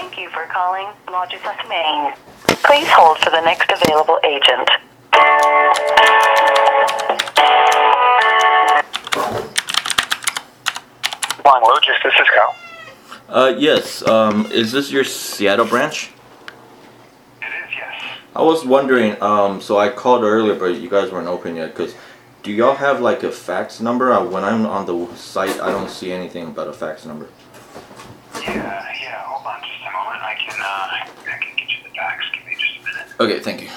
Thank you for calling Logis Maine. Please hold for the next available agent. Long Logis, this is Kyle. Uh, yes. Um, is this your Seattle branch? It is, yes. I was wondering. Um, so I called earlier, but you guys weren't open yet. Cause do y'all have like a fax number? Uh, when I'm on the site, I don't see anything about a fax number. Yeah, can, uh, I can get you the fax. Give me just a minute. Okay, thank you.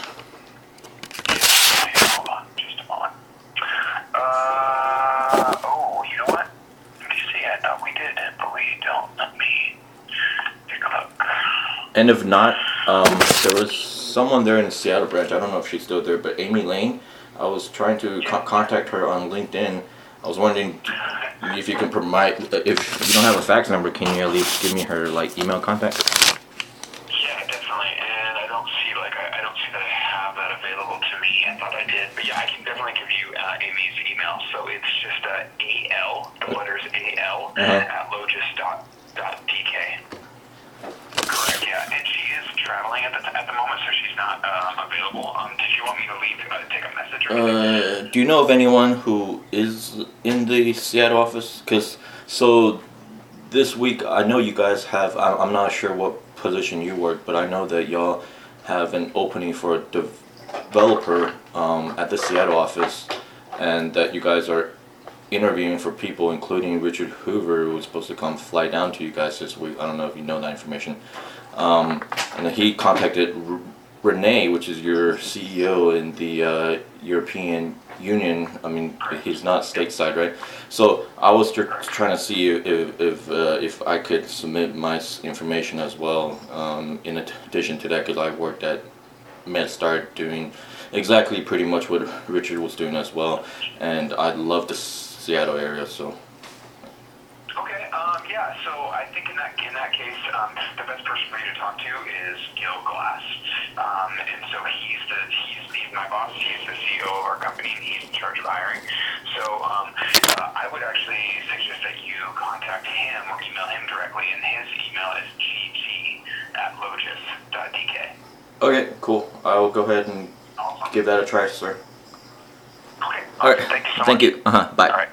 Yeah, hold on just a moment. Uh, oh, you know what? Let me see. I thought we did, but we don't. Let me take a look. And if not, um, there was someone there in the Seattle branch. I don't know if she's still there, but Amy Lane. I was trying to co- contact her on LinkedIn. I was wondering if you can provide. If you don't have a fax number, can you at least give me her like email contact? Thought I did. But yeah, I can definitely give you uh, Amy's email. So it's just uh, AL, the letters AL, Uh-huh. at logis dot, dot DK. Correct, yeah. And she is traveling at the, at the moment, so she's not um, available. Um, did you want me to leave, uh, take a message or anything? Uh, do you know of anyone who is in the Seattle office? Cause so this week I know you guys have. I'm I'm not sure what position you work, but I know that y'all have an opening for a developer um, at the Seattle office, and that you guys are interviewing for people, including Richard Hoover, who was supposed to come fly down to you guys this week. I don't know if you know that information. Um, and he contacted R- Renee, which is your CEO in the uh, European Union. I mean, he's not stateside, right? So I was tr- trying to see if if uh, if I could submit my information as well. Um, in addition to that, because I worked at MedStar doing exactly pretty much what Richard was doing as well, and I love the Seattle area. So Okay, um, yeah, so I think in that, in that case, um, the best person for you to talk to is Gil Glass. Um, and so he's the, he's, he's my boss, he's the CEO of our company, and he's in charge of hiring. So, um, uh, I would actually suggest that you contact him or email him directly, and his email is gg at logis.dk. okay, cool. I will go ahead and give that a try, sir. Okay, All right. Thank you so Thank you. Uh huh. Bye.